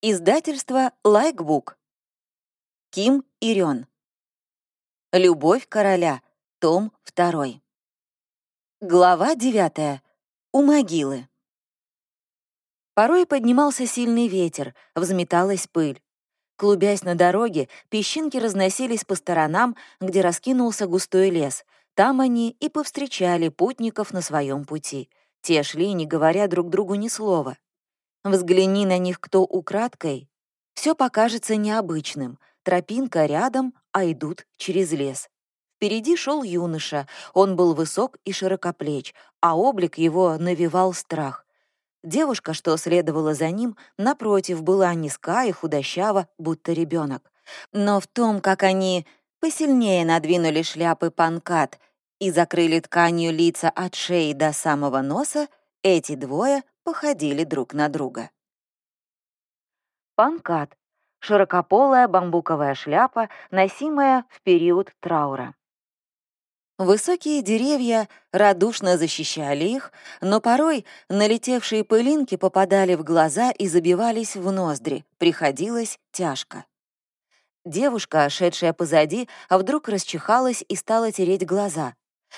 Издательство «Лайкбук». Ким Ирён. Любовь короля. Том 2. Глава 9. У могилы. Порой поднимался сильный ветер, взметалась пыль. Клубясь на дороге, песчинки разносились по сторонам, где раскинулся густой лес. Там они и повстречали путников на своем пути. Те шли, не говоря друг другу ни слова. Взгляни на них кто украдкой, все покажется необычным. Тропинка рядом, а идут через лес. Впереди шел юноша, он был высок и широкоплеч, а облик его навевал страх. Девушка, что следовала за ним, напротив, была низка и худощава, будто ребенок. Но в том, как они посильнее надвинули шляпы панкат и закрыли тканью лица от шеи до самого носа, эти двое походили друг на друга. Панкат — широкополая бамбуковая шляпа, носимая в период траура. Высокие деревья радушно защищали их, но порой налетевшие пылинки попадали в глаза и забивались в ноздри, приходилось тяжко. Девушка, шедшая позади, а вдруг расчихалась и стала тереть глаза.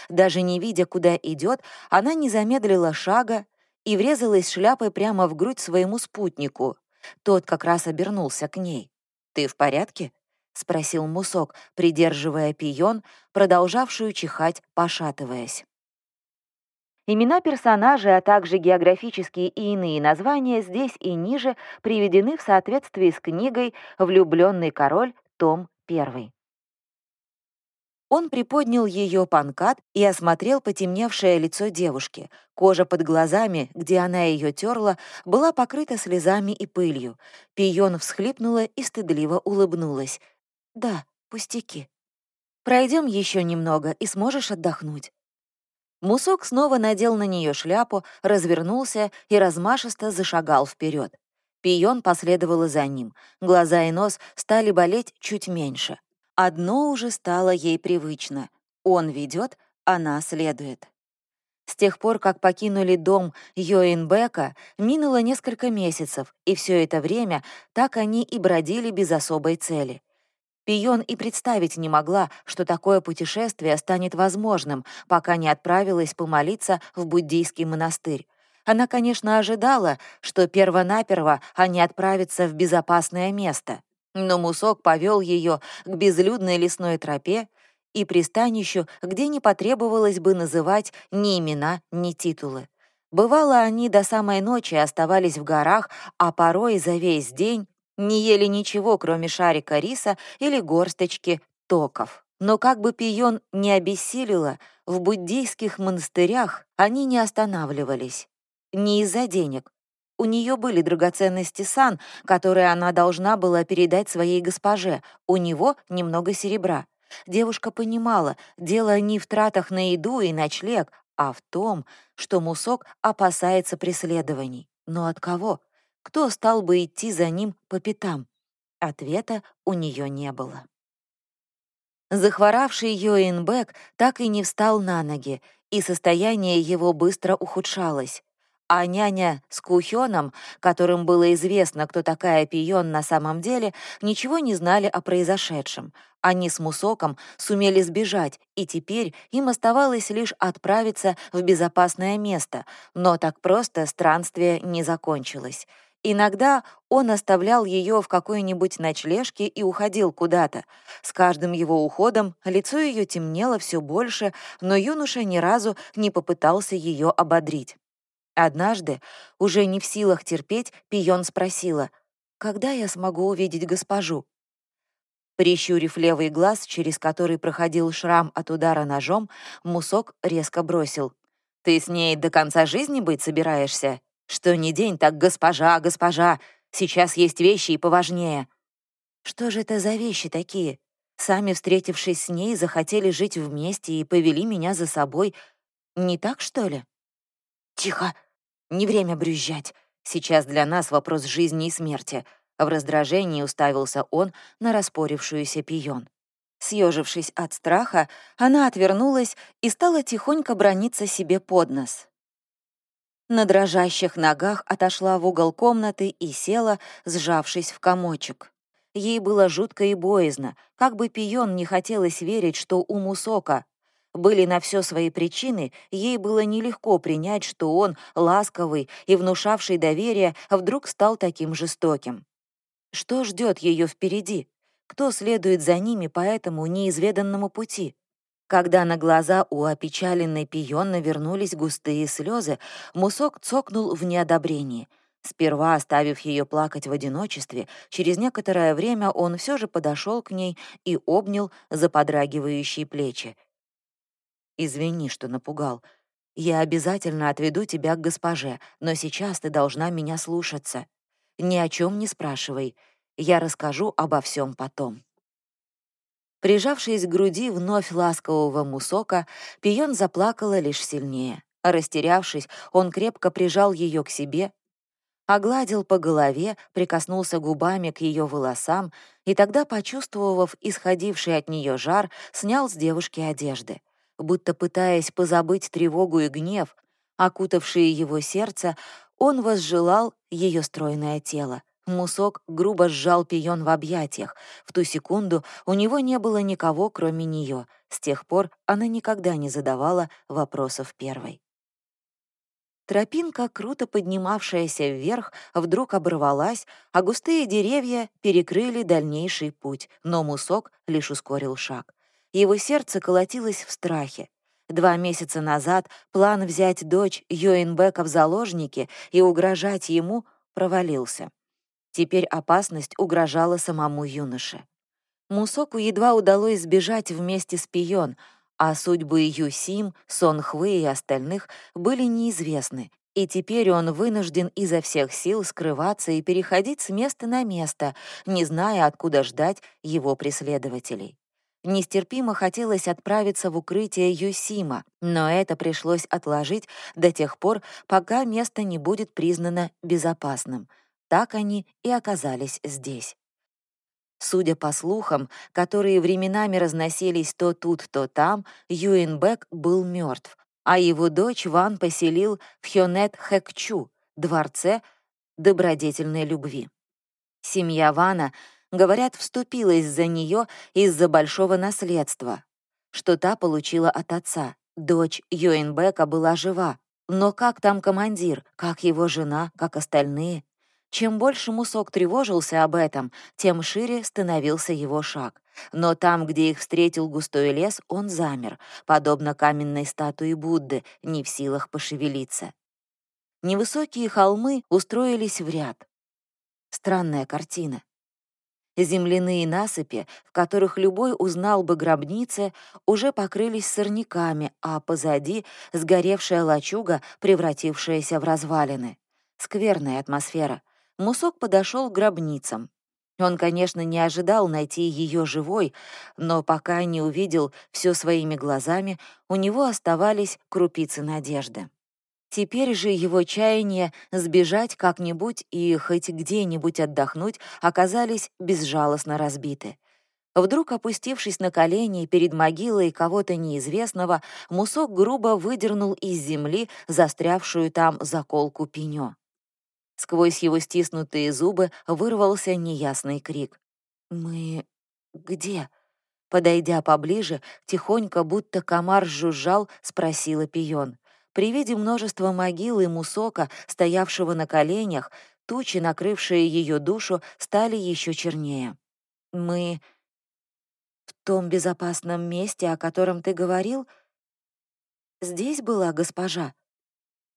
Даже не видя, куда идет, она не замедлила шага, и врезалась шляпой прямо в грудь своему спутнику. Тот как раз обернулся к ней. «Ты в порядке?» — спросил Мусок, придерживая пион, продолжавшую чихать, пошатываясь. Имена персонажей, а также географические и иные названия здесь и ниже приведены в соответствии с книгой «Влюбленный король», том 1. Он приподнял ее панкат и осмотрел потемневшее лицо девушки. Кожа под глазами, где она ее терла, была покрыта слезами и пылью. Пион всхлипнула и стыдливо улыбнулась. «Да, пустяки. Пройдем еще немного, и сможешь отдохнуть». Мусок снова надел на нее шляпу, развернулся и размашисто зашагал вперед. Пион последовала за ним. Глаза и нос стали болеть чуть меньше. Одно уже стало ей привычно. Он ведет, она следует. С тех пор, как покинули дом Йоинбека, минуло несколько месяцев, и все это время так они и бродили без особой цели. Пион и представить не могла, что такое путешествие станет возможным, пока не отправилась помолиться в буддийский монастырь. Она, конечно, ожидала, что перво-наперво они отправятся в безопасное место. Но Мусок повел ее к безлюдной лесной тропе и пристанищу, где не потребовалось бы называть ни имена, ни титулы. Бывало, они до самой ночи оставались в горах, а порой за весь день не ели ничего, кроме шарика риса или горсточки токов. Но как бы пион не обессилила, в буддийских монастырях они не останавливались. Не из-за денег, у нее были драгоценности сан, которые она должна была передать своей госпоже, у него немного серебра. Девушка понимала, дело не в тратах на еду и ночлег, а в том, что Мусок опасается преследований. Но от кого? Кто стал бы идти за ним по пятам? Ответа у нее не было. Захворавший Йоинбек так и не встал на ноги, и состояние его быстро ухудшалось а няня с Кухёном, которым было известно, кто такая Пион на самом деле, ничего не знали о произошедшем. Они с Мусоком сумели сбежать, и теперь им оставалось лишь отправиться в безопасное место, но так просто странствие не закончилось. Иногда он оставлял ее в какой-нибудь ночлежке и уходил куда-то. С каждым его уходом лицо ее темнело все больше, но юноша ни разу не попытался ее ободрить. Однажды, уже не в силах терпеть, Пион спросила, «Когда я смогу увидеть госпожу?» Прищурив левый глаз, через который проходил шрам от удара ножом, Мусок резко бросил. «Ты с ней до конца жизни быть собираешься? Что ни день, так госпожа, госпожа! Сейчас есть вещи и поважнее!» «Что же это за вещи такие? Сами, встретившись с ней, захотели жить вместе и повели меня за собой. Не так, что ли?» «Тихо! Не время брюзжать. Сейчас для нас вопрос жизни и смерти». В раздражении уставился он на распорившуюся пион. Съежившись от страха, она отвернулась и стала тихонько брониться себе под нос. На дрожащих ногах отошла в угол комнаты и села, сжавшись в комочек. Ей было жутко и боязно, как бы Пион не хотелось верить, что у Мусока были на все свои причины, ей было нелегко принять, что он, ласковый и внушавший доверие, вдруг стал таким жестоким. Что ждет ее впереди? Кто следует за ними по этому неизведанному пути? Когда на глаза у опечаленной пион навернулись густые слезы, Мусок цокнул в неодобрении. Сперва оставив ее плакать в одиночестве, через некоторое время он все же подошел к ней и обнял за подрагивающие плечи. «Извини, что напугал. Я обязательно отведу тебя к госпоже, но сейчас ты должна меня слушаться. Ни о чем не спрашивай. Я расскажу обо всем потом». Прижавшись к груди вновь ласкового мусока, Пион заплакала лишь сильнее. Растерявшись, он крепко прижал ее к себе, огладил по голове, прикоснулся губами к ее волосам и тогда, почувствовав исходивший от нее жар, снял с девушки одежды. Будто пытаясь позабыть тревогу и гнев, окутавшие его сердце, он возжелал ее стройное тело. Мусок грубо сжал пион в объятиях. В ту секунду у него не было никого, кроме нее. С тех пор она никогда не задавала вопросов первой. Тропинка, круто поднимавшаяся вверх, вдруг оборвалась, а густые деревья перекрыли дальнейший путь, но Мусок лишь ускорил шаг. Его сердце колотилось в страхе. Два месяца назад план взять дочь Йоинбека в заложники и угрожать ему провалился. Теперь опасность угрожала самому юноше. Мусоку едва удалось сбежать вместе с Пион, а судьбы Юсим, Сон Хвы и остальных были неизвестны, и теперь он вынужден изо всех сил скрываться и переходить с места на место, не зная, откуда ждать его преследователей. Нестерпимо хотелось отправиться в укрытие Юсима, но это пришлось отложить до тех пор, пока место не будет признано безопасным — так они и оказались здесь. Судя по слухам, которые временами разносились то тут, то там, Юинбек был мертв, а его дочь Ван поселил в Хёнет Хэкчу, дворце добродетельной любви. Семья Вана, говорят, вступилась за нее из-за большого наследства, что та получила от отца. Дочь Юинбека была жива, но как там командир, как его жена, как остальные? Чем больше Мусок тревожился об этом, тем шире становился его шаг. Но там, где их встретил густой лес, он замер, подобно каменной статуе Будды, не в силах пошевелиться. Невысокие холмы устроились в ряд. Странная картина. Земляные насыпи, в которых любой узнал бы гробницы, уже покрылись сорняками, а позади — сгоревшая лачуга, превратившаяся в развалины. Скверная атмосфера — Мусок подошел к гробницам. Он, конечно, не ожидал найти ее живой, но пока не увидел все своими глазами, у него оставались крупицы надежды. Теперь же его чаяния сбежать как-нибудь и хоть где-нибудь отдохнуть оказались безжалостно разбиты. Вдруг, опустившись на колени перед могилой кого-то неизвестного, Мусок грубо выдернул из земли застрявшую там заколку пенё. Сквозь его стиснутые зубы вырвался неясный крик. «Мы... где?» Подойдя поближе, тихонько, будто комар жужжал, спросила Пион. При виде множества могил и мусока, стоявшего на коленях, тучи, накрывшие ее душу, стали еще чернее. «Мы... в том безопасном месте, о котором ты говорил? Здесь была госпожа?»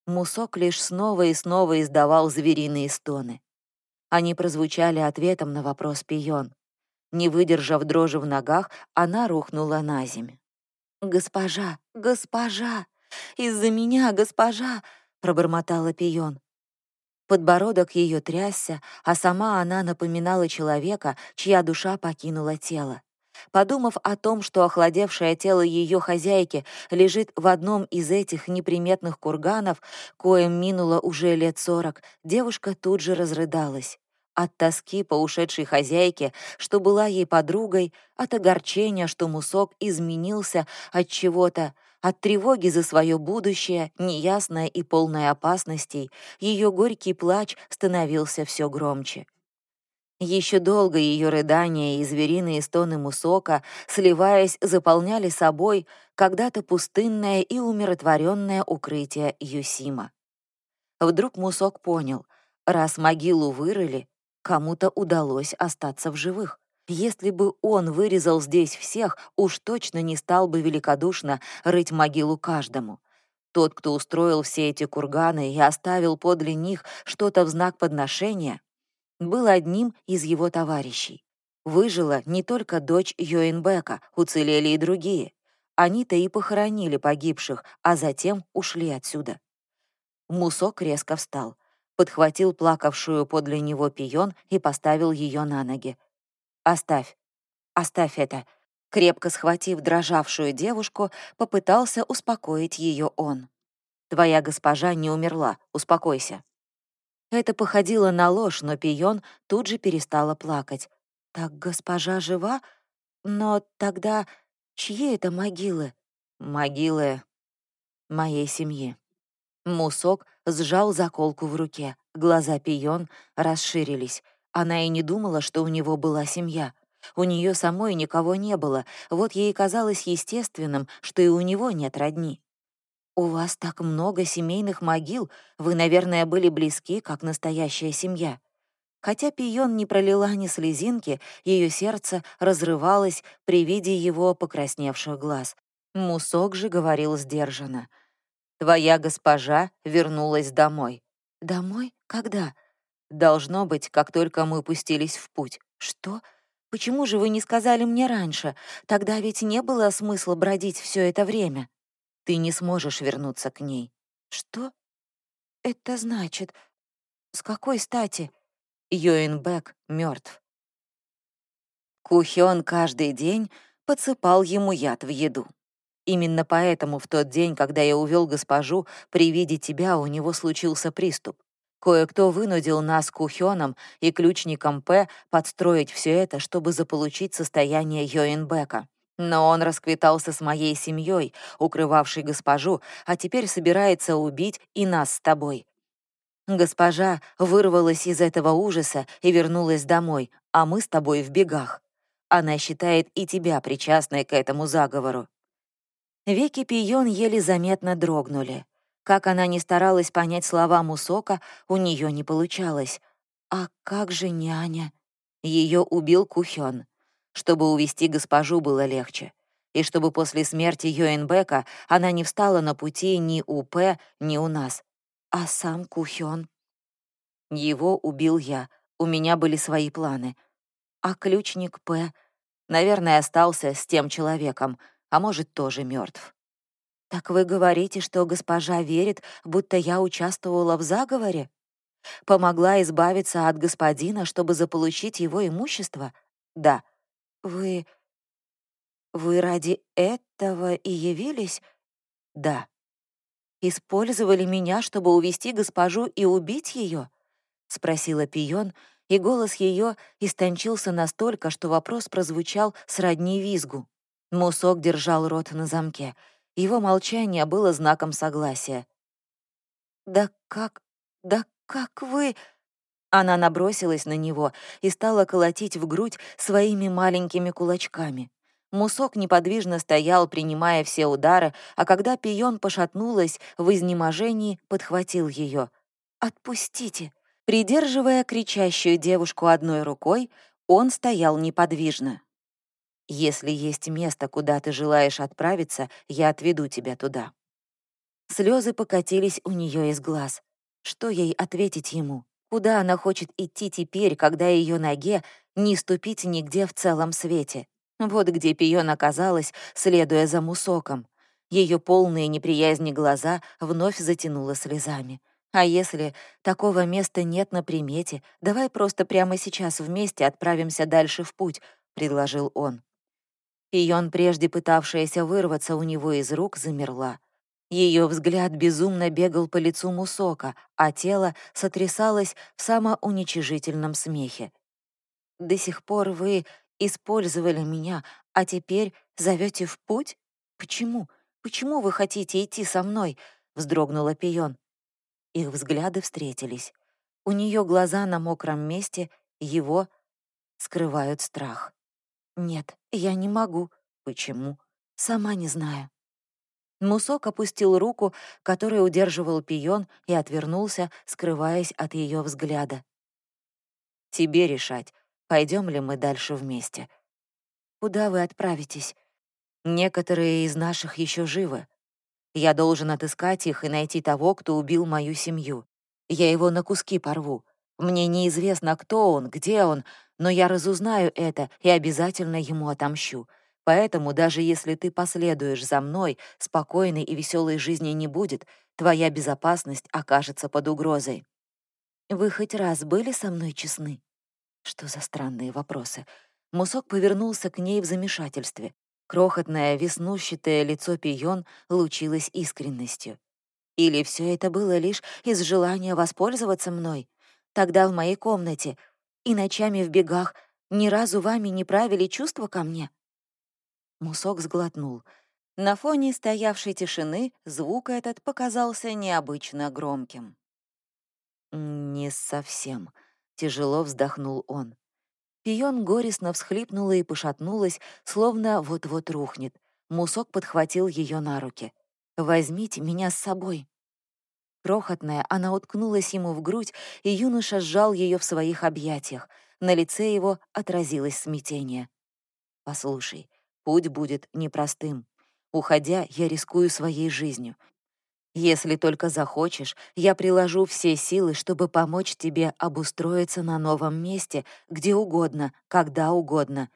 Мусок лишь снова и снова издавал звериные стоны. Они прозвучали ответом на вопрос Пион. Не выдержав дрожи в ногах, она рухнула на землю. «Госпожа, госпожа! Из-за меня, госпожа!» — пробормотала Пион. Подбородок ее трясся, а сама она напоминала человека, чья душа покинула тело. Подумав о том, что охладевшее тело ее хозяйки лежит в одном из этих неприметных курганов, коим минуло уже лет сорок, девушка тут же разрыдалась. От тоски по ушедшей хозяйке, что была ей подругой, от огорчения, что Мусок изменился от чего-то, От тревоги за свое будущее, неясное и полное опасностей, ее горький плач становился все громче. Еще долго ее рыдания и звериные стоны Мусока, сливаясь, заполняли собой когда-то пустынное и умиротворенное укрытие Юсима. Вдруг Мусок понял, раз могилу вырыли, кому-то удалось остаться в живых. Если бы он вырезал здесь всех, уж точно не стал бы великодушно рыть могилу каждому. Тот, кто устроил все эти курганы и оставил подле них что-то в знак подношения, был одним из его товарищей. Выжила не только дочь Йоинбека, уцелели и другие. Они-то и похоронили погибших, а затем ушли отсюда. Мусок резко встал, подхватил плакавшую подле него пион и поставил ее на ноги. «Оставь, оставь это», крепко схватив дрожавшую девушку, попытался успокоить ее он. «Твоя госпожа не умерла, успокойся». Это походило на ложь, но Пион тут же перестала плакать. «Так госпожа жива? Но тогда чьи это могилы?» «Могилы моей семьи». Мусок сжал заколку в руке. Глаза Пион расширились. Она и не думала, что у него была семья. У нее самой никого не было, вот ей казалось естественным, что и у него нет родни. «У вас так много семейных могил, вы, наверное, были близки, как настоящая семья». Хотя Пион не пролила ни слезинки, ее сердце разрывалось при виде его покрасневших глаз. Мусок же говорил сдержанно. «Твоя госпожа вернулась домой». «Домой? Когда?» «Должно быть, как только мы пустились в путь». «Что? Почему же вы не сказали мне раньше? Тогда ведь не было смысла бродить все это время». Ты не сможешь вернуться к ней. Что это значит? С какой стати? Йоинбек мертв. Кухён каждый день подсыпал ему яд в еду. Именно поэтому в тот день, когда я увел госпожу, при виде тебя у него случился приступ. Кое-кто вынудил нас Кухёном и ключником П подстроить все это, чтобы заполучить состояние Йоинбека. Но он расквитался с моей семьей, укрывавшей госпожу, а теперь собирается убить и нас с тобой. Госпожа вырвалась из этого ужаса и вернулась домой, а мы с тобой в бегах. Она считает и тебя причастной к этому заговору. Веки Пион еле заметно дрогнули. Как она ни старалась понять слова Мусока, у нее не получалось. «А как же няня?» Ее убил Кухён. Чтобы увести госпожу было легче. И чтобы после смерти Йоэнбека она не встала на пути ни у П, ни у нас. А сам Кухён? Его убил я. У меня были свои планы. А ключник П, наверное, остался с тем человеком, а может, тоже мертв. «Так вы говорите, что госпожа верит, будто я участвовала в заговоре? Помогла избавиться от господина, чтобы заполучить его имущество? Да, «Вы... вы ради этого и явились?» «Да». «Использовали меня, чтобы увести госпожу и убить ее?» — спросила Пион, и голос ее истончился настолько, что вопрос прозвучал сродни визгу. Мусок держал рот на замке. Его молчание было знаком согласия. «Да как... да как вы...» Она набросилась на него и стала колотить в грудь своими маленькими кулачками. Мусок неподвижно стоял, принимая все удары, а когда пион пошатнулась, в изнеможении подхватил ее. «Отпустите!» Придерживая кричащую девушку одной рукой, он стоял неподвижно. «Если есть место, куда ты желаешь отправиться, я отведу тебя туда». Слезы покатились у нее из глаз. Что ей ответить ему? Куда она хочет идти теперь, когда ее ноге не ступить нигде в целом свете? Вот где Пион оказалась, следуя за Мусоком. Ее полные неприязни глаза вновь затянуло слезами. А если такого места нет на примете, давай просто прямо сейчас вместе отправимся дальше в путь, — предложил он. Пион, прежде пытавшаяся вырваться у него из рук, замерла. Ее взгляд безумно бегал по лицу Мусока, а тело сотрясалось в самоуничижительном смехе. «До сих пор вы использовали меня, а теперь зовете в путь? Почему? Почему вы хотите идти со мной?» — вздрогнула Пион. Их взгляды встретились. У нее глаза на мокром месте, его скрывают страх. «Нет, я не могу». «Почему?» «Сама не знаю». Мусок опустил руку, которую удерживал пион, и отвернулся, скрываясь от ее взгляда. «Тебе решать, пойдем ли мы дальше вместе». «Куда вы отправитесь?» «Некоторые из наших еще живы. Я должен отыскать их и найти того, кто убил мою семью. Я его на куски порву. Мне неизвестно, кто он, где он, но я разузнаю это и обязательно ему отомщу. Поэтому даже если ты последуешь за мной, спокойной и веселой жизни не будет, твоя безопасность окажется под угрозой. Вы хоть раз были со мной честны? Что за странные вопросы? Мусок повернулся к ней в замешательстве. Крохотное, веснущатое лицо Пион лучилось искренностью. Или все это было лишь из желания воспользоваться мной? Тогда в моей комнате и ночами в бегах ни разу вами не правили чувства ко мне? Мусок сглотнул. На фоне стоявшей тишины звук этот показался необычно громким. «Не совсем», — тяжело вздохнул он. Пион горестно всхлипнула и пошатнулась, словно вот-вот рухнет. Мусок подхватил ее на руки. «Возьмите меня с собой». Крохотная, она уткнулась ему в грудь, и юноша сжал ее в своих объятиях. На лице его отразилось смятение. «Послушай, Путь будет непростым. Уходя, я рискую своей жизнью. Если только захочешь, я приложу все силы, чтобы помочь тебе обустроиться на новом месте, где угодно, когда угодно.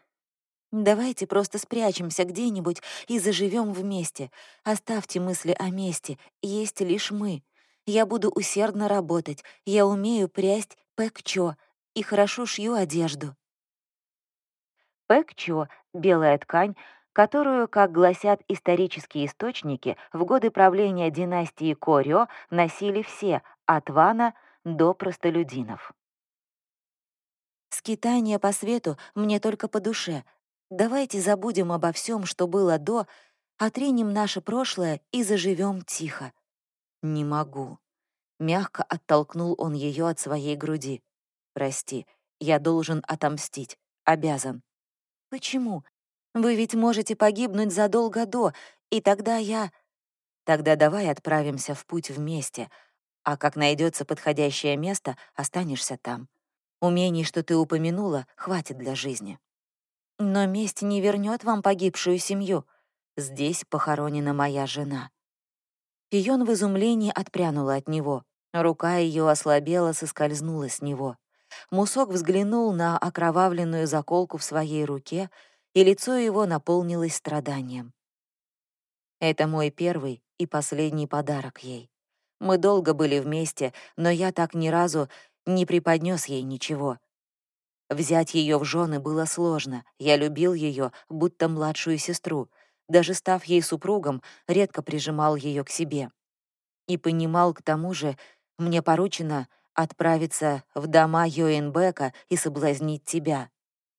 Давайте просто спрячемся где-нибудь и заживем вместе. Оставьте мысли о месте, есть лишь мы. Я буду усердно работать, я умею прясть пэкчо и хорошо шью одежду. Пэкчо — белая ткань, которую, как гласят исторические источники, в годы правления династии Корё носили все, от вана до простолюдинов. Скитание по свету мне только по душе. Давайте забудем обо всем, что было до, отринем наше прошлое и заживем тихо. Не могу. Мягко оттолкнул он ее от своей груди. Прости, я должен отомстить, обязан. Почему? Вы ведь можете погибнуть задолго до, и тогда я... Тогда давай отправимся в путь вместе, а как найдется подходящее место, останешься там. Умений, что ты упомянула, хватит для жизни. Но месть не вернет вам погибшую семью. Здесь похоронена моя жена. Пион в изумлении отпрянула от него. Рука ее ослабела, соскользнула с него. Мусок взглянул на окровавленную заколку в своей руке, и лицо его наполнилось страданием. Это мой первый и последний подарок ей. Мы долго были вместе, но я так ни разу не преподнес ей ничего. Взять ее в жены было сложно. Я любил ее, будто младшую сестру. Даже став ей супругом, редко прижимал ее к себе. И понимал, к тому же, мне поручено отправиться в дома Йоенбека и соблазнить тебя.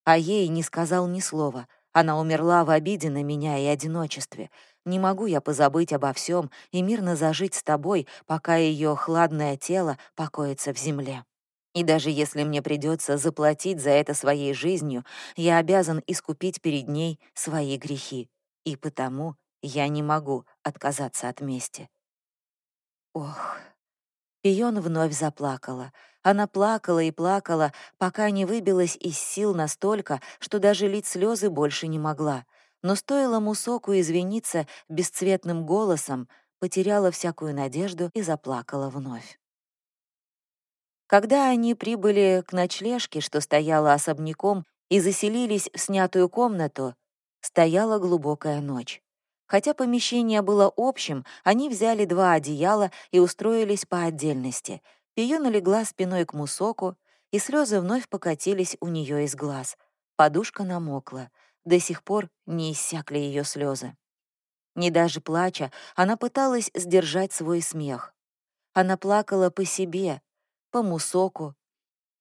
А ей не сказал ни слова. Она умерла в обиде на меня и одиночестве. Не могу я позабыть обо всем и мирно зажить с тобой, пока ее хладное тело покоится в земле. И даже если мне придется заплатить за это своей жизнью, я обязан искупить перед ней свои грехи. И потому я не могу отказаться от мести. Ох, Пион вновь заплакала. Она плакала и плакала, пока не выбилась из сил настолько, что даже лить слезы больше не могла. Но стоило Мусоку извиниться бесцветным голосом, потеряла всякую надежду и заплакала вновь. Когда они прибыли к ночлежке, что стояла особняком, и заселились в снятую комнату, стояла глубокая ночь. Хотя помещение было общим, они взяли два одеяла и устроились по отдельности. Пиона легла спиной к Мусоку, и слезы вновь покатились у нее из глаз. Подушка намокла. До сих пор не иссякли ее слезы. Не даже плача, она пыталась сдержать свой смех. Она плакала по себе, по Мусоку,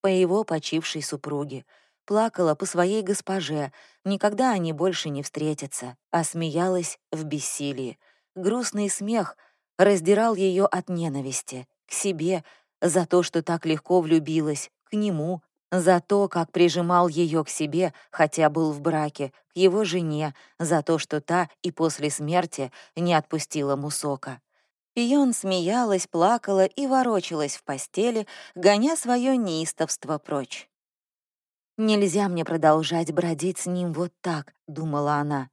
по его почившей супруге, плакала по своей госпоже, никогда они больше не встретятся, а смеялась в бессилии. грустный смех раздирал ее от ненависти к себе за то, что так легко влюбилась, к нему за то, как прижимал ее к себе, хотя был в браке, к его жене, за то, что та и после смерти не отпустила Мусока. Пион смеялась, плакала и ворочалась в постели, гоня свое неистовство прочь. «Нельзя мне продолжать бродить с ним вот так», — думала она.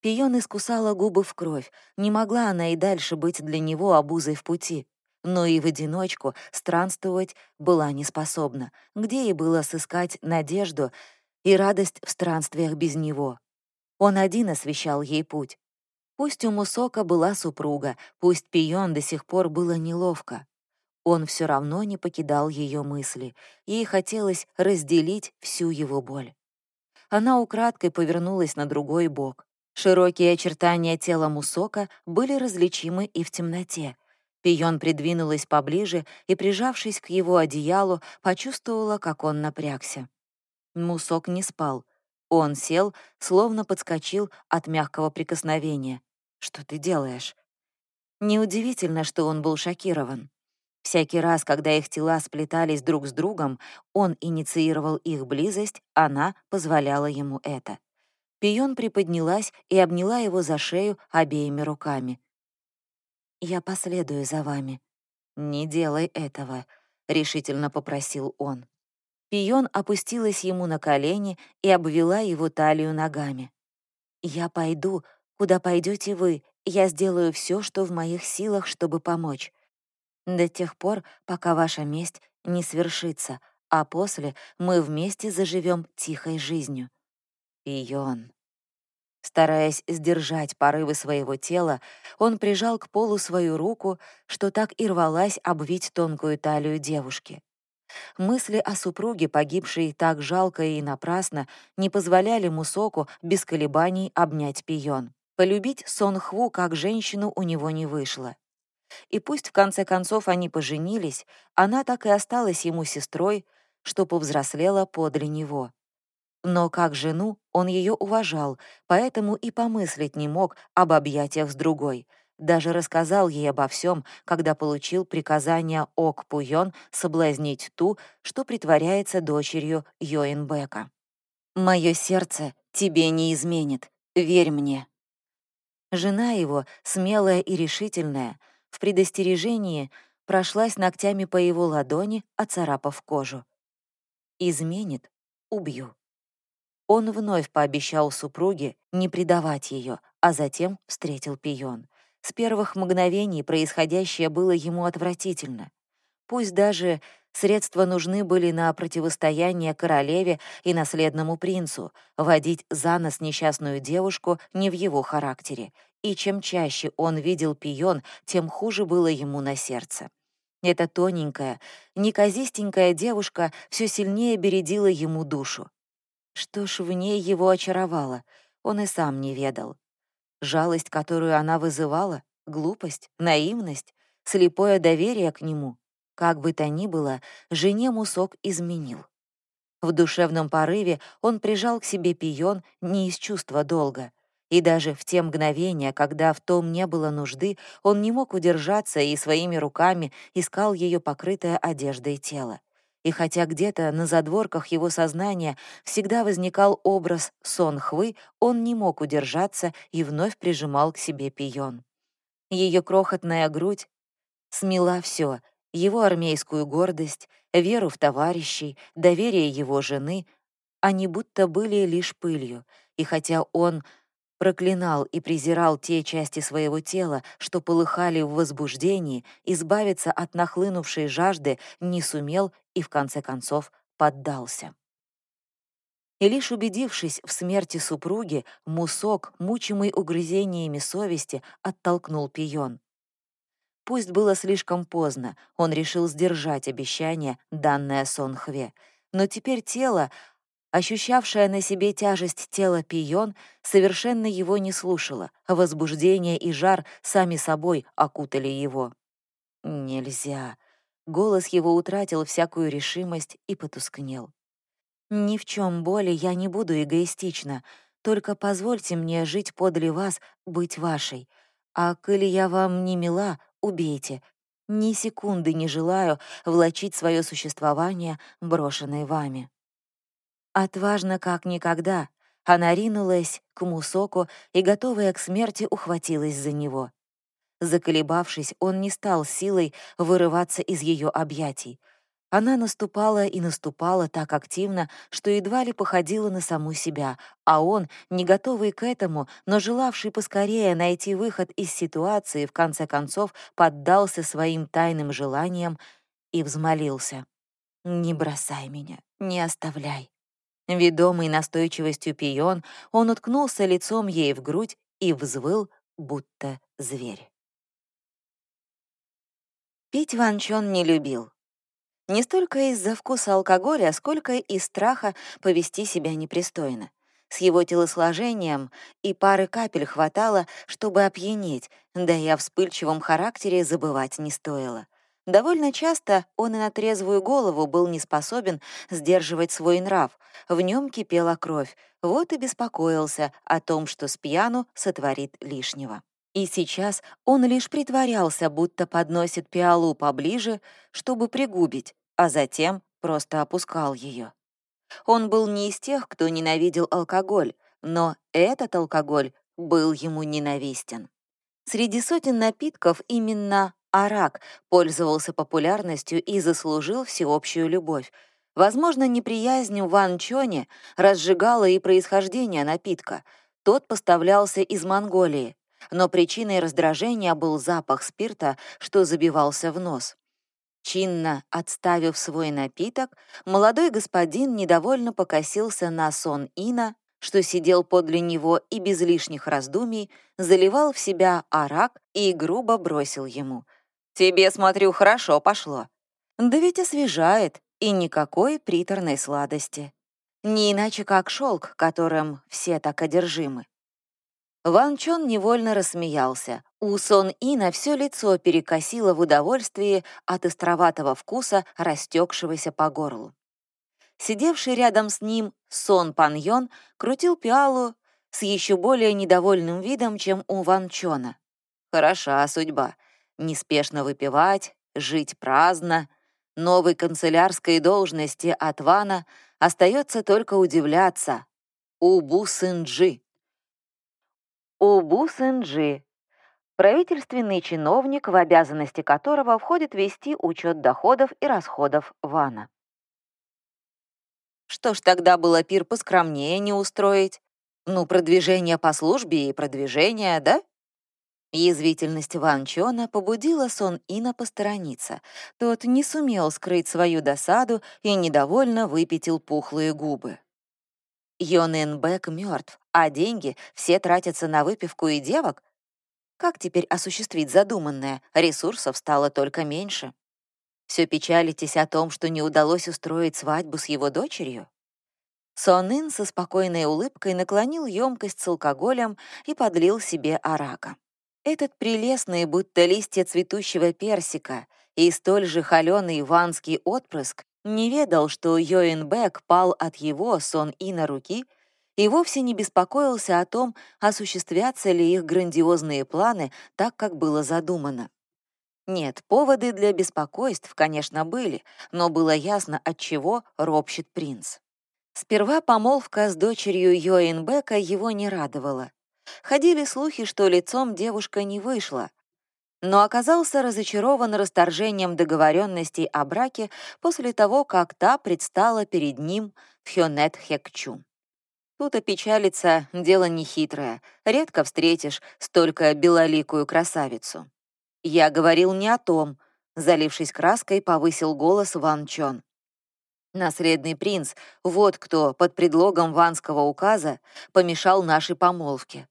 Пион искусала губы в кровь, не могла она и дальше быть для него обузой в пути но и в одиночку странствовать была не способна, где ей было сыскать надежду и радость в странствиях без него. Он один освещал ей путь. Пусть у Мусока была супруга, пусть Пион до сих пор было неловко. Он все равно не покидал ее мысли, ей хотелось разделить всю его боль. Она украдкой повернулась на другой бок. Широкие очертания тела Мусока были различимы и в темноте, Пион придвинулась поближе и, прижавшись к его одеялу, почувствовала, как он напрягся. Мусок не спал. Он сел, словно подскочил от мягкого прикосновения. «Что ты делаешь?» Неудивительно, что он был шокирован. Всякий раз, когда их тела сплетались друг с другом, он инициировал их близость, она позволяла ему это. Пион приподнялась и обняла его за шею обеими руками. «Я последую за вами». «Не делай этого», — решительно попросил он. Пион опустилась ему на колени и обвела его талию ногами. «Я пойду, куда пойдете вы, я сделаю все, что в моих силах, чтобы помочь. До тех пор, пока ваша месть не свершится, а после мы вместе заживем тихой жизнью». Пион. Стараясь сдержать порывы своего тела, он прижал к полу свою руку, что так и рвалась обвить тонкую талию девушки. Мысли о супруге, погибшей так жалко и напрасно, не позволяли Мусоку без колебаний обнять Пион. Полюбить Сон Хву как женщину у него не вышло. И пусть в конце концов они поженились, она так и осталась ему сестрой, что повзрослела подле него. Но как жену он ее уважал, поэтому и помыслить не мог об объятиях с другой. Даже рассказал ей обо всем, когда получил приказание Ок Пуйон соблазнить ту, что притворяется дочерью Йоинбека. «Мое сердце тебе не изменит, верь мне». Жена его, смелая и решительная, в предостережении прошлась ногтями по его ладони, оцарапав кожу. «Изменит — убью». Он вновь пообещал супруге не предавать ее, а затем встретил пион. С первых мгновений происходящее было ему отвратительно. Пусть даже средства нужны были на противостояние королеве и наследному принцу, водить за нос несчастную девушку не в его характере, и чем чаще он видел пион, тем хуже было ему на сердце. Эта тоненькая, неказистенькая девушка все сильнее бередила ему душу. Что ж в ней его очаровало, он и сам не ведал. Жалость, которую она вызывала, глупость, наивность, слепое доверие к нему. Как бы то ни было, жене Мусок изменил. В душевном порыве он прижал к себе пион не из чувства долга. И даже в те мгновения, когда в том не было нужды, он не мог удержаться и своими руками искал ее покрытое одеждой тело. И хотя где-то на задворках его сознания всегда возникал образ сон Хвы, он не мог удержаться и вновь прижимал к себе пион. Ее крохотная грудь смела все, его армейскую гордость, веру в товарищей, доверие его жены. Они будто были лишь пылью, и хотя он проклинал и презирал те части своего тела, что полыхали в возбуждении, избавиться от нахлынувшей жажды не сумел и, в конце концов, поддался. И лишь убедившись в смерти супруги, Мусок, мучимый угрызениями совести, оттолкнул пион. Пусть было слишком поздно, он решил сдержать обещание, данное Сонхве, но теперь тело, Ощущавшая на себе тяжесть тела Пион совершенно его не слушала, а возбуждение и жар сами собой окутали его. «Нельзя». Голос его утратил всякую решимость и потускнел. «Ни в чем более я не буду эгоистична, только позвольте мне жить подле вас, быть вашей, А коли я вам не мила, убейте. Ни секунды не желаю влачить свое существование, брошенное вами». Отважно как никогда, она ринулась к Мусоку и, готовая к смерти, ухватилась за него. Заколебавшись, он не стал силой вырываться из ее объятий. Она наступала и наступала так активно, что едва ли походила на саму себя, а он, не готовый к этому, но желавший поскорее найти выход из ситуации, в конце концов поддался своим тайным желаниям и взмолился. «Не бросай меня, не оставляй». Ведомый настойчивостью пион, он уткнулся лицом ей в грудь и взвыл, будто зверь. Пить Ван Чон не любил. Не столько из-за вкуса алкоголя, сколько из страха повести себя непристойно. С его телосложением и пары капель хватало, чтобы опьянеть, да и о вспыльчивом характере забывать не стоило. Довольно часто он и на трезвую голову был не способен сдерживать свой нрав, в нем кипела кровь, вот и беспокоился о том, что с пьяну сотворит лишнего. И сейчас он лишь притворялся, будто подносит пиалу поближе, чтобы пригубить, а затем просто опускал ее. Он был не из тех, кто ненавидел алкоголь, но этот алкоголь был ему ненавистен. Среди сотен напитков именно арак пользовался популярностью и заслужил всеобщую любовь. Возможно, неприязнь Ван Чоне разжигала и происхождение напитка. Тот поставлялся из Монголии, но причиной раздражения был запах спирта, что забивался в нос. Чинно отставив свой напиток, молодой господин недовольно покосился на сон Ина, что сидел подле него и без лишних раздумий заливал в себя арак и грубо бросил ему — Тебе, смотрю, хорошо пошло. Да ведь освежает, и никакой приторной сладости. Не иначе как шелк, которым все так одержимы. Ван Чон невольно рассмеялся. У Сон Ина все лицо перекосило в удовольствии от островатого вкуса, растекшегося по горлу. Сидевший рядом с ним Сон Паньон крутил пиалу с еще более недовольным видом, чем у Ван Чона. Хороша судьба неспешно выпивать, жить праздно. Новой канцелярской должности от Вана остается только удивляться. Убу Сынджи. Убу Сынджи. Правительственный чиновник, в обязанности которого входит вести учет доходов и расходов Вана. Что ж тогда было пир поскромнее не устроить? Ну, продвижение по службе и продвижение, да? Язвительность Ван Чона побудила Сон Ина посторониться. Тот не сумел скрыть свою досаду и недовольно выпятил пухлые губы. Йонэн Бэк мертв, а деньги все тратятся на выпивку и девок? Как теперь осуществить задуманное? Ресурсов стало только меньше. Все печалитесь о том, что не удалось устроить свадьбу с его дочерью? Сон Ин со спокойной улыбкой наклонил емкость с алкоголем и подлил себе арака. Этот прелестный, будто листья цветущего персика, и столь же холеный иванский отпрыск не ведал, что Йоенбек пал от его сон и на руки, и вовсе не беспокоился о том, осуществятся ли их грандиозные планы так, как было задумано. Нет, поводы для беспокойств, конечно, были, но было ясно, от чего ропщет принц. Сперва помолвка с дочерью Йоенбека его не радовала. Ходили слухи, что лицом девушка не вышла, но оказался разочарован расторжением договоренностей о браке после того, как та предстала перед ним в Хёнет Хекчу. Тут опечалиться — дело нехитрое, редко встретишь столько белоликую красавицу. Я говорил не о том, залившись краской, повысил голос Ван Чон. Наследный принц — вот кто под предлогом ванского указа помешал нашей помолвке.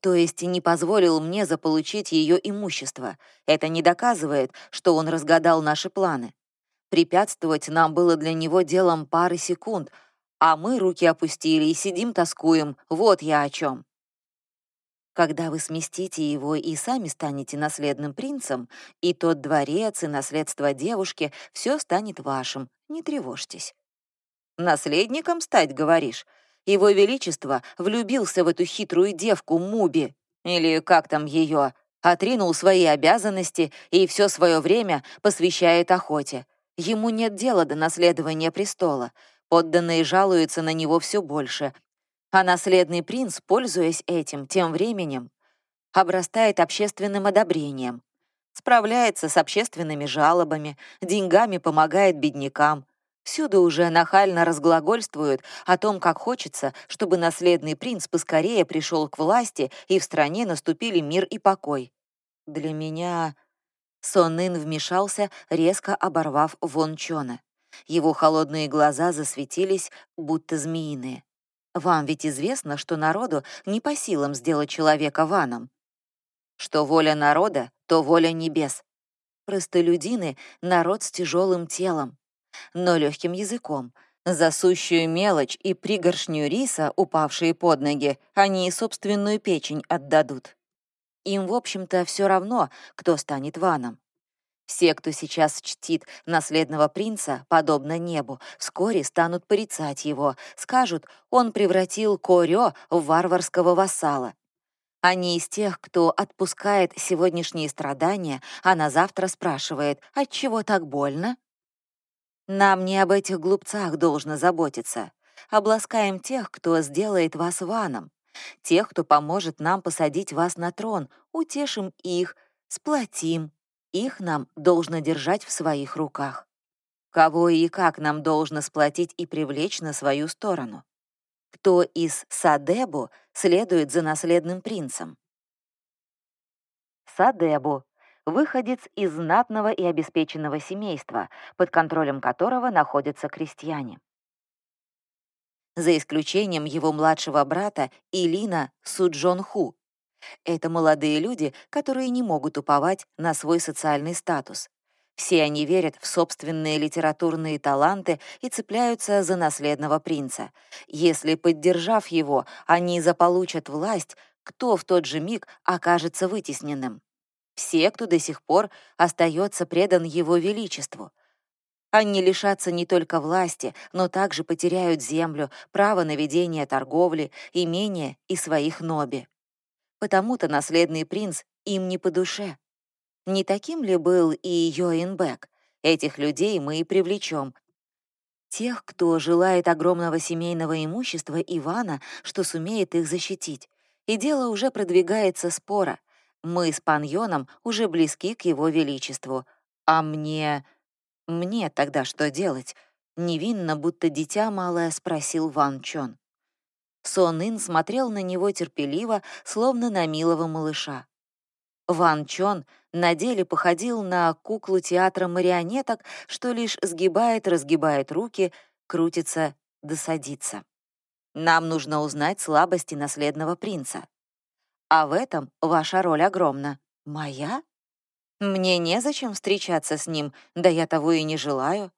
То есть не позволил мне заполучить ее имущество. Это не доказывает, что он разгадал наши планы. Препятствовать нам было для него делом пары секунд, а мы руки опустили и сидим тоскуем. Вот я о чем. Когда вы сместите его и сами станете наследным принцем, и тот дворец, и наследство девушки, все станет вашим, не тревожьтесь. Наследником стать, говоришь? Его Величество влюбился в эту хитрую девку Муби. или как там ее, отринул свои обязанности и все свое время посвящает охоте. Ему нет дела до наследования престола. Подданные жалуются на него все больше. А наследный принц, пользуясь этим, тем временем, обрастает общественным одобрением, справляется с общественными жалобами, деньгами помогает беднякам. Всюду уже нахально разглагольствуют о том, как хочется, чтобы наследный принц поскорее пришел к власти и в стране наступили мир и покой. Для меня... Сонын вмешался, резко оборвав Вон Чона. Его холодные глаза засветились, будто змеиные. «Вам ведь известно, что народу не по силам сделать человека ваном. Что воля народа, то воля небес. Простолюдины — народ с тяжелым телом, но легким языком. За сущую мелочь и пригоршню риса, упавшие под ноги, они и собственную печень отдадут. Им, в общем-то, все равно, кто станет ваном. Все, кто сейчас чтит наследного принца, подобно небу, вскоре станут порицать его, скажут, он превратил Корё в варварского вассала. Они из тех, кто отпускает сегодняшние страдания, а на завтра спрашивает, отчего так больно? Нам не об этих глупцах должно заботиться. Обласкаем тех, кто сделает вас ваном. Тех, кто поможет нам посадить вас на трон, утешим их, сплотим. Их нам должно держать в своих руках. Кого и как нам должно сплотить и привлечь на свою сторону? Кто из Садебу следует за наследным принцем? Садебу — выходец из знатного и обеспеченного семейства, под контролем которого находятся крестьяне за исключением его младшего брата Илина Суджон-Ху. Это молодые люди, которые не могут уповать на свой социальный статус. Все они верят в собственные литературные таланты и цепляются за наследного принца. Если, поддержав его, они заполучат власть, кто в тот же миг окажется вытесненным? Все, кто до сих пор остается предан его величеству — они лишатся не только власти, но также потеряют землю, право на ведение торговли, имение и своих ноби. Потому-то наследный принц им не по душе. Не таким ли был и Йоинбек? Этих людей мы и привлечем. Тех, кто желает огромного семейного имущества Ивана, что сумеет их защитить. И дело уже продвигается спора. Мы с Паньоном уже близки к его величеству. А мне... Мне тогда что делать? Невинно, будто дитя малое, спросил Ван Чон. Сон Ин смотрел на него терпеливо, словно на милого малыша. Ван Чон на деле походил на куклу театра марионеток, что лишь сгибает-разгибает руки, крутится да садится. Нам нужно узнать слабости наследного принца. А в этом ваша роль огромна. Моя? Мне незачем встречаться с ним, да я того и не желаю.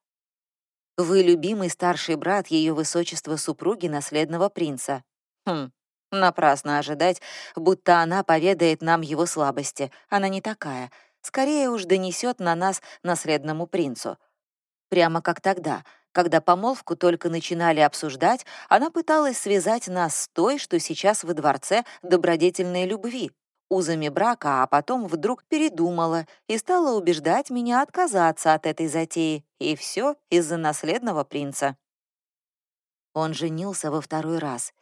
Вы любимый старший брат ее высочества супруги наследного принца. Хм, напрасно ожидать, будто она поведает нам его слабости. Она не такая. Скорее уж донесет на нас наследному принцу. Прямо как тогда, когда помолвку только начинали обсуждать, она пыталась связать нас с той, что сейчас во дворце добродетельной любви, узами брака, а потом вдруг передумала и стала убеждать меня отказаться от этой затеи, и все из-за наследного принца. Он женился во второй раз.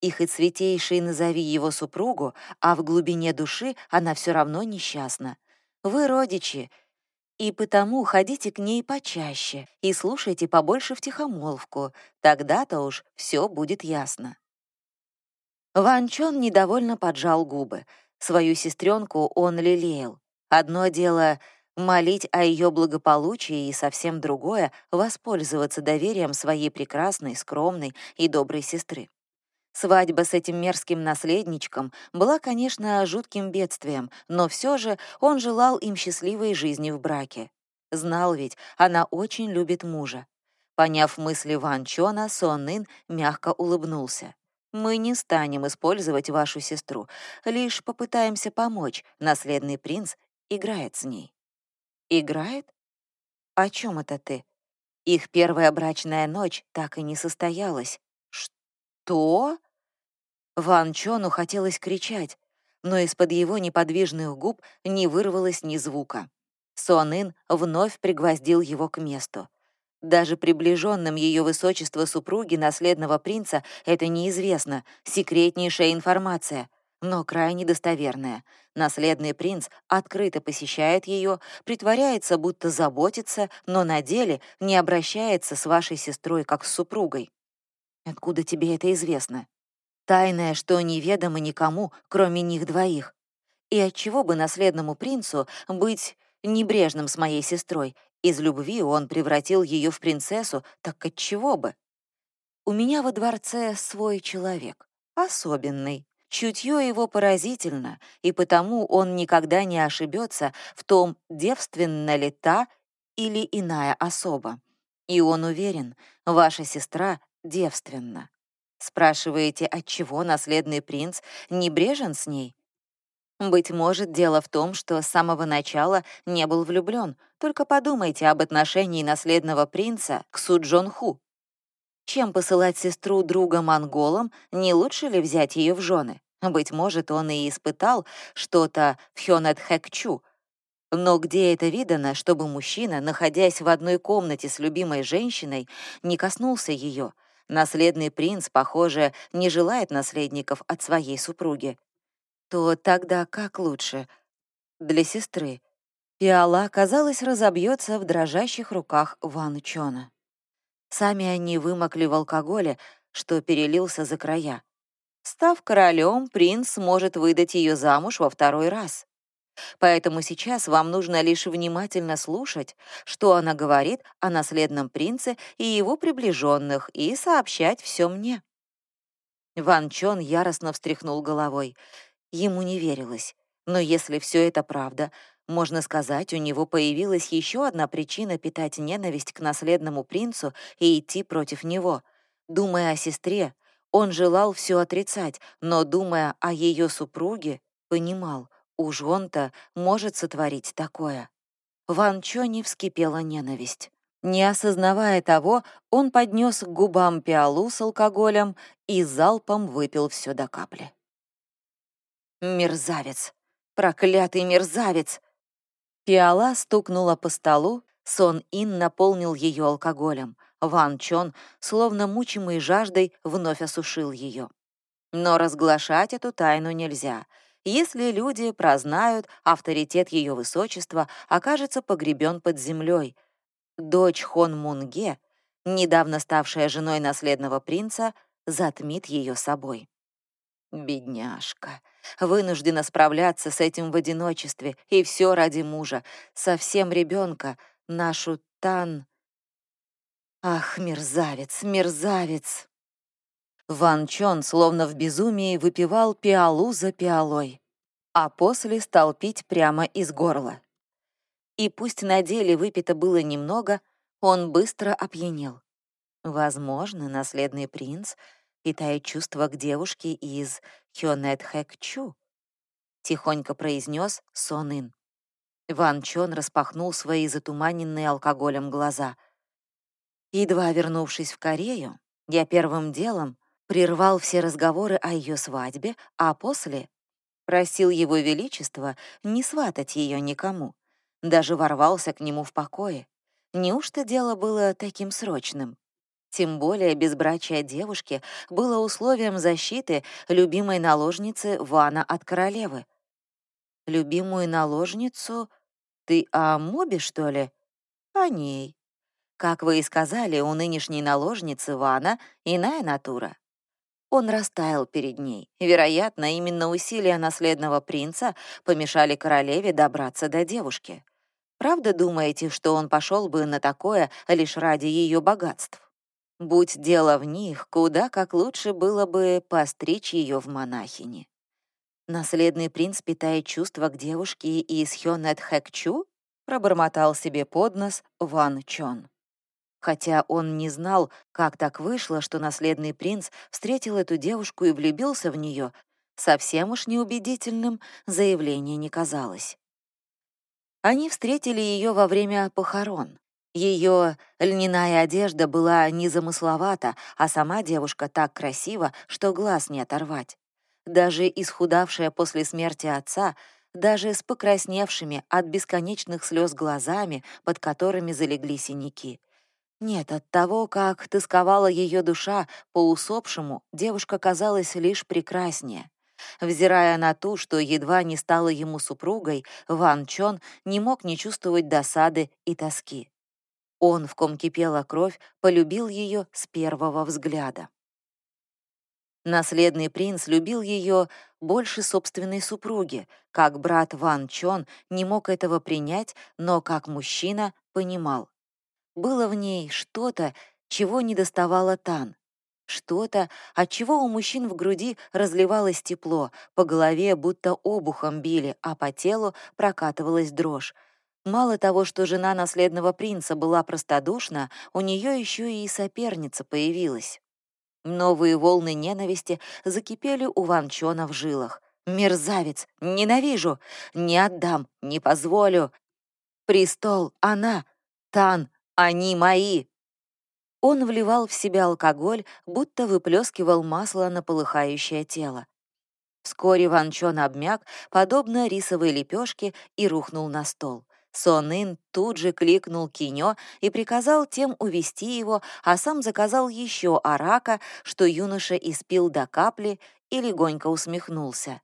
И хоть святейший назови его супругу, а в глубине души она все равно несчастна. Вы родичи, и потому ходите к ней почаще и слушайте побольше втихомолвку, тогда-то уж все будет ясно. Ван Чон недовольно поджал губы. Свою сестренку он лелеял. Одно дело — молить о ее благополучии, и совсем другое — воспользоваться доверием своей прекрасной, скромной и доброй сестры. Свадьба с этим мерзким наследничком была, конечно, жутким бедствием, но все же он желал им счастливой жизни в браке. Знал ведь, она очень любит мужа. Поняв мысли Ван Чона, Сон Ин мягко улыбнулся. Мы не станем использовать вашу сестру, лишь попытаемся помочь. Наследный принц играет с ней». «Играет? О чем это ты?» Их первая брачная ночь так и не состоялась. «Что?» Ван Чону хотелось кричать. но из-под его неподвижных губ не вырвалось ни звука. Сонын вновь пригвоздил его к месту. Даже приближенным ее высочество супруги наследного принца это неизвестно, секретнейшая информация, но крайне достоверная. Наследный принц открыто посещает ее, притворяется, будто заботится, но на деле не обращается с вашей сестрой как с супругой. Откуда тебе это известно? Тайное, что неведомо никому, кроме них двоих. И отчего бы наследному принцу быть небрежным с моей сестрой. Из любви он превратил ее в принцессу, так отчего бы? У меня во дворце свой человек, особенный. Чутье его поразительно, и потому он никогда не ошибется в том, девственна ли та или иная особа. И он уверен, ваша сестра девственна. Спрашиваете, отчего наследный принц небрежен с ней? Быть может, дело в том, что с самого начала не был влюблен. Только подумайте об отношении наследного принца к Су Ху. Чем посылать сестру друга монголам, не лучше ли взять ее в жены? Быть может, он и испытал что-то в Хёнет Хэкчу. Но где это видано, чтобы мужчина, находясь в одной комнате с любимой женщиной, не коснулся ее? Наследный принц, похоже, не желает наследников от своей супруги то тогда как лучше? Для сестры. Пиала, казалось, разобьется в дрожащих руках Ван Чона. Сами они вымокли в алкоголе, что перелился за края. Став королем, принц может выдать ее замуж во второй раз. Поэтому сейчас вам нужно лишь внимательно слушать, что она говорит о наследном принце и его приближенных, и сообщать все мне. Ван Чон яростно встряхнул головой. Ему не верилось. Но если все это правда, можно сказать, у него появилась еще одна причина питать ненависть к наследному принцу и идти против него. Думая о сестре, он желал все отрицать, но, думая о ее супруге, понимал, уж он-то может сотворить такое. Ван Чони вскипела ненависть. Не осознавая того, он поднес к губам пиалу с алкоголем и залпом выпил все до капли. Мерзавец! Проклятый мерзавец! Пиала стукнула по столу, Сон Ин наполнил ее алкоголем. Ван Чон, словно мучимый жаждой, вновь осушил ее. Но разглашать эту тайну нельзя. Если люди прознают, авторитет ее высочества окажется погребен под землей. Дочь Хон Мунге, недавно ставшая женой наследного принца, затмит ее собой. Бедняжка. Вынуждена справляться с этим в одиночестве, и все ради мужа. Совсем ребенка, нашу Тан... Ах, мерзавец, мерзавец! Ван Чон, словно в безумии, выпивал пиалу за пиалой, а после стал пить прямо из горла. И пусть на деле выпито было немного, он быстро опьянел. Возможно, наследный принц — питает чувства к девушке из Хёнет Хэк Чу», — тихонько произнес Сон Ин. Ван Чон распахнул свои затуманенные алкоголем глаза. Едва вернувшись в Корею, я первым делом прервал все разговоры о ее свадьбе, а после просил его величество не сватать ее никому. Даже ворвался к нему в покое. Неужто дело было таким срочным? Тем более безбрачие девушки было условием защиты любимой наложницы Вана от королевы. «Любимую наложницу? Ты о Мобе, что ли?» «О ней. Как вы и сказали, у нынешней наложницы Вана иная натура. Он растаял перед ней. Вероятно, именно усилия наследного принца помешали королеве добраться до девушки. Правда думаете, что он пошел бы на такое лишь ради ее богатств? Будь дело в них, куда как лучше было бы постричь ее в монахини. Наследный принц питает чувства к девушке из Хёнет Хэкчу, пробормотал себе под нос Ван Чон. Хотя он не знал, как так вышло, что наследный принц встретил эту девушку и влюбился в нее, совсем уж неубедительным заявление не казалось. Они встретили ее во время похорон. Ее льняная одежда была незамысловата, а сама девушка так красива, что глаз не оторвать. даже исхудавшая после смерти отца, даже с покрасневшими от бесконечных слез глазами, под которыми залегли синяки. Нет, от того, как тосковала ее душа по усопшему, девушка казалась лишь прекраснее. Взирая на ту, что едва не стала ему супругой, Ван Чон не мог не чувствовать досады и тоски. Он, в ком кипела кровь, полюбил ее с первого взгляда. Наследный принц любил ее больше собственной супруги, как брат Ван Чон не мог этого принять, но как мужчина понимал. Было в ней что-то, чего не доставало Тан. Что-то, от чего у мужчин в груди разливалось тепло, по голове будто обухом били, а по телу прокатывалась дрожь. Мало того, что жена наследного принца была простодушна, у нее еще и соперница появилась. Новые волны ненависти закипели у Ван Чона в жилах. «Мерзавец! Ненавижу! Не отдам! Не позволю! Престол! Она! Тан! Они мои!» Он вливал в себя алкоголь, будто выплескивал масло на полыхающее тело. Вскоре Ван Чон обмяк, подобно рисовой лепешке, и рухнул на стол. Сон Ин тут же кликнул Кинё и приказал тем увести его, а сам заказал еще арака, что юноша испил до капли и легонько усмехнулся.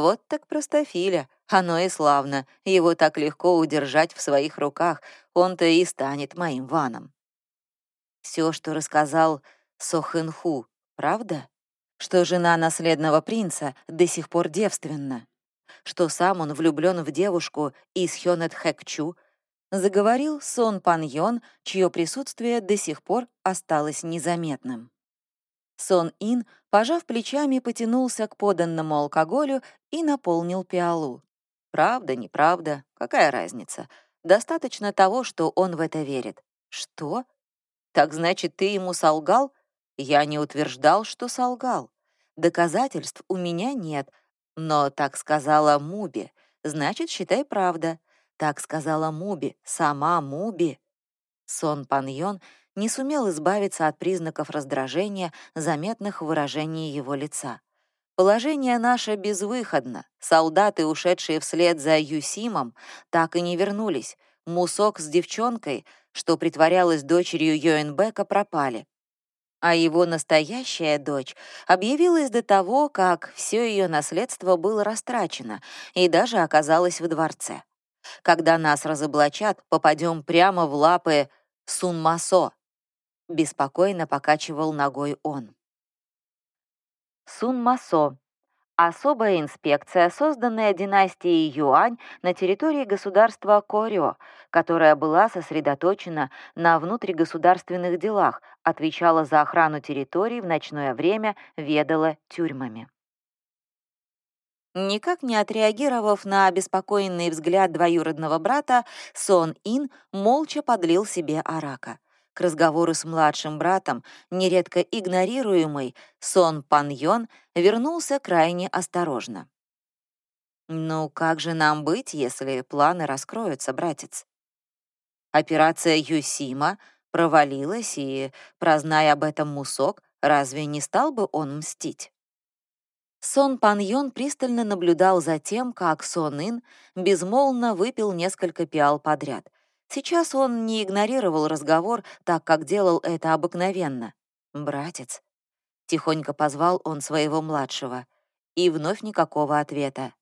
Вот так простофиля, оно и славно, его так легко удержать в своих руках, он-то и станет моим ваном. Все, что рассказал Сохынху, правда? Что жена наследного принца до сих пор девственна? Что сам он влюблен в девушку из Хёнет Хэкчу? Заговорил Сон Паньон, чье присутствие до сих пор осталось незаметным. Сон Ин, пожав плечами, потянулся к поданному алкоголю и наполнил пиалу. Правда, неправда, какая разница? Достаточно того, что он в это верит. Что? Так значит, ты ему солгал? Я не утверждал, что солгал. Доказательств у меня нет, но так сказала Муби. Значит, считай правда. Так сказала Муби, сама Муби. Сон Паньон не сумел избавиться от признаков раздражения, заметных в выражении его лица. Положение наше безвыходно. Солдаты, ушедшие вслед за Юсимом, так и не вернулись. Мусок с девчонкой — что притворялась дочерью Йоэнбека, пропали. А его настоящая дочь объявилась до того, как все ее наследство было растрачено и даже оказалась в дворце. Когда нас разоблачат, попадем прямо в лапы Сунмасо. Беспокойно покачивал ногой он. Сунмасо Особая инспекция, созданная династией Юань на территории государства Корё, которая была сосредоточена на внутригосударственных делах, отвечала за охрану территорий в ночное время, ведала тюрьмами. Никак не отреагировав на обеспокоенный взгляд двоюродного брата, Сон Ин молча подлил себе арака. К разговору с младшим братом, нередко игнорируемый, Сон Паньон вернулся крайне осторожно. «Ну как же нам быть, если планы раскроются, братец?» Операция Юсима провалилась, и, прозная об этом Мусок, разве не стал бы он мстить? Сон Паньон пристально наблюдал за тем, как Сон Ин безмолвно выпил несколько пиал подряд, Сейчас он не игнорировал разговор, так как делал это обыкновенно. «Братец». Тихонько позвал он своего младшего. И вновь никакого ответа.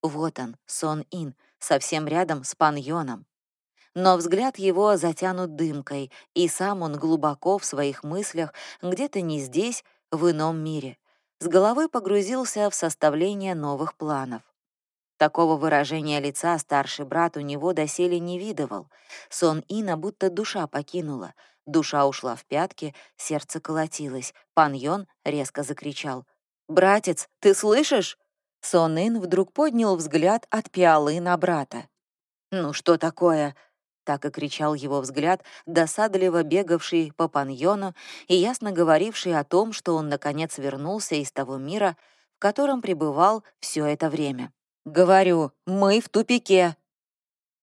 Вот он, Сон Ин, совсем рядом с Пан Йоном. Но взгляд его затянут дымкой, и сам он глубоко в своих мыслях, где-то не здесь, в ином мире. С головой погрузился в составление новых планов. Такого выражения лица старший брат у него доселе не видывал. Сон Ина будто душа покинула. Душа ушла в пятки, сердце колотилось. Пан Йон резко закричал. «Братец, ты слышишь?» Сон Ин вдруг поднял взгляд от пиалы на брата. «Ну что такое?» Так и кричал его взгляд, досадливо бегавший по паньону и ясно говоривший о том, что он, наконец, вернулся из того мира, в котором пребывал все это время. Говорю, мы в тупике.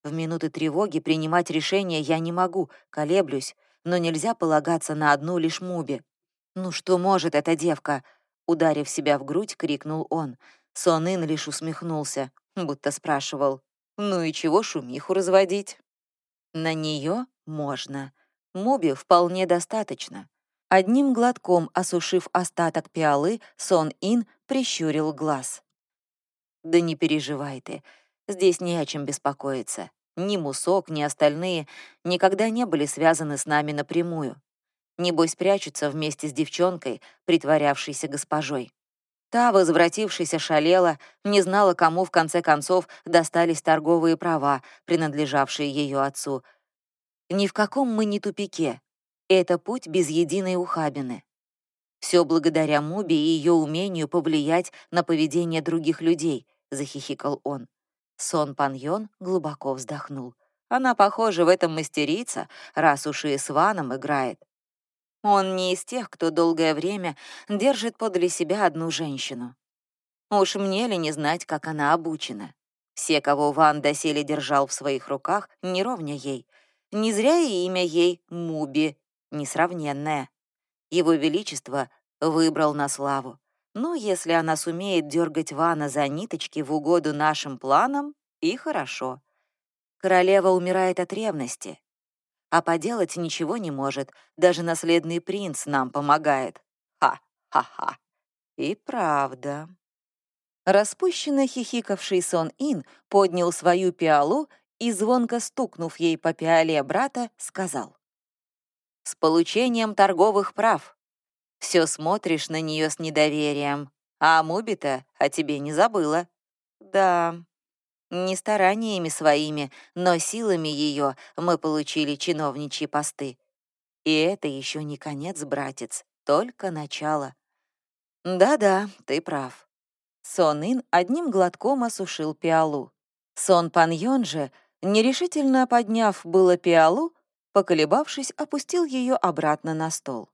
В минуты тревоги принимать решения я не могу, колеблюсь, но нельзя полагаться на одну лишь Муби. Ну что может эта девка? Ударив себя в грудь, крикнул он. Сон Ин лишь усмехнулся, будто спрашивал, «Ну и чего шумиху разводить?» На нее можно. Муби вполне достаточно. Одним глотком осушив остаток пиалы, Сон Ин прищурил глаз. «Да не переживай ты, здесь не о чем беспокоиться. Ни Мусок, ни остальные никогда не были связаны с нами напрямую. Небось, прячутся вместе с девчонкой, притворявшейся госпожой. Та, возвратившаяся, шалела, не знала, кому в конце концов достались торговые права, принадлежавшие ее отцу. Ни в каком мы не тупике. Это путь без единой ухабины. Все благодаря Муби и ее умению повлиять на поведение других людей, захихикал он. Сон Паньон глубоко вздохнул. Она, похоже, в этом мастерица, раз уж и с Ваном играет. Он не из тех, кто долгое время держит подле себя одну женщину. Уж мне ли не знать, как она обучена? Все, кого Ван доселе держал в своих руках, не ей. Не зря и имя ей Муби, несравненное. Его Величество выбрал на славу. Ну, если она сумеет дергать Вана за ниточки в угоду нашим планам, и хорошо. Королева умирает от ревности, а поделать ничего не может, даже наследный принц нам помогает. Ха-ха-ха. И правда. Распущенно хихикавший Сон Ин поднял свою пиалу и, звонко стукнув ей по пиале брата, сказал. «С получением торговых прав. Все смотришь на нее с недоверием, а Мубита о тебе не забыла. Да, не стараниями своими, но силами ее мы получили чиновничьи посты. И это еще не конец, братец, только начало. Да-да, ты прав. Сон Ин одним глотком осушил пиалу. Сон Паньон же, нерешительно подняв было пиалу, поколебавшись, опустил ее обратно на стол.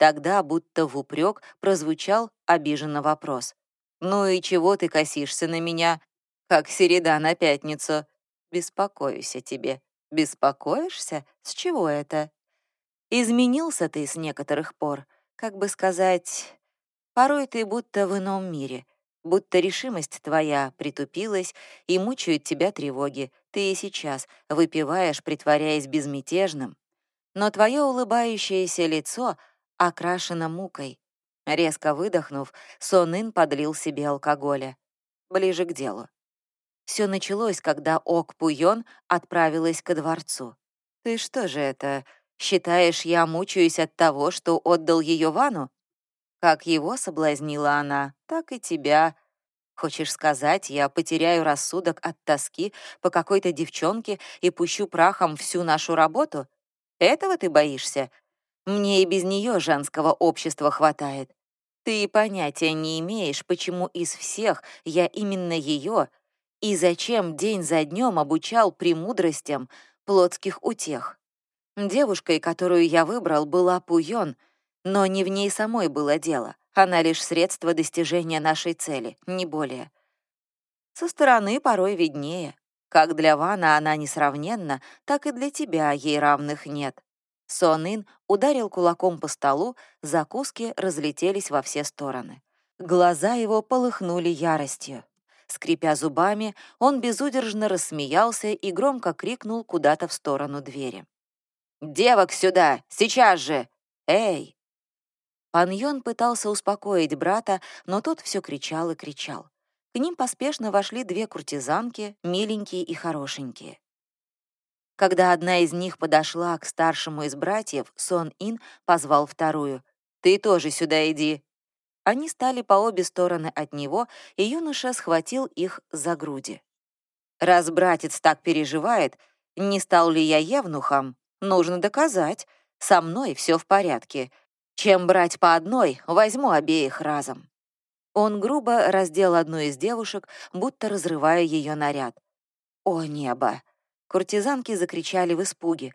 Тогда, будто в упрек, прозвучал обиженный вопрос. «Ну и чего ты косишься на меня, как середа на пятницу? Беспокоюсь о тебе. Беспокоишься? С чего это? Изменился ты с некоторых пор, как бы сказать... Порой ты будто в ином мире, будто решимость твоя притупилась и мучают тебя тревоги. Ты и сейчас выпиваешь, притворяясь безмятежным, но твое улыбающееся лицо — окрашена мукой. Резко выдохнув, Сонын подлил себе алкоголя. Ближе к делу. Все началось, когда Ок Пуйон отправилась ко дворцу. «Ты что же это, считаешь, я мучаюсь от того, что отдал ее Вану? Как его соблазнила она, так и тебя. Хочешь сказать, я потеряю рассудок от тоски по какой-то девчонке и пущу прахом всю нашу работу? Этого ты боишься? Мне и без нее женского общества хватает. Ты понятия не имеешь, почему из всех я именно ее и зачем день за днем обучал премудростям плотских утех. Девушкой, которую я выбрал, была Пуйон, но не в ней самой было дело. Она лишь средство достижения нашей цели, не более. Со стороны порой виднее. Как для Вана она несравненна, так и для тебя ей равных нет. Сонын ударил кулаком по столу, закуски разлетелись во все стороны. Глаза его полыхнули яростью. Скрипя зубами, он безудержно рассмеялся и громко крикнул куда-то в сторону двери. «Девок сюда! Сейчас же! Эй!» Паньон пытался успокоить брата, но тот все кричал и кричал. К ним поспешно вошли две куртизанки, миленькие и хорошенькие. Когда одна из них подошла к старшему из братьев, Сон Ин позвал вторую. «Ты тоже сюда иди». Они стали по обе стороны от него, и юноша схватил их за груди. «Раз братец так переживает, не стал ли я евнухом? Нужно доказать. Со мной все в порядке. Чем брать по одной, возьму обеих разом». Он грубо раздел одну из девушек, будто разрывая ее наряд. «О небо! Куртизанки закричали в испуге.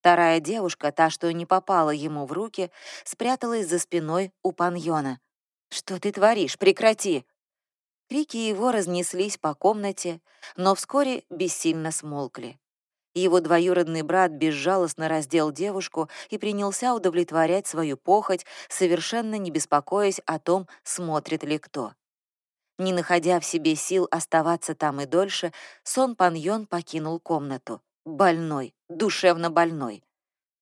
Вторая девушка, та, что не попала ему в руки, спряталась за спиной у паньона. «Что ты творишь? Прекрати!» Крики его разнеслись по комнате, но вскоре бессильно смолкли. Его двоюродный брат безжалостно раздел девушку и принялся удовлетворять свою похоть, совершенно не беспокоясь о том, смотрит ли кто. Не находя в себе сил оставаться там и дольше, Сон Паньон покинул комнату. Больной, душевно больной.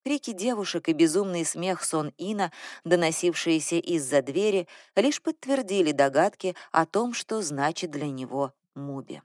Крики девушек и безумный смех Сон Ина, доносившиеся из-за двери, лишь подтвердили догадки о том, что значит для него Муби.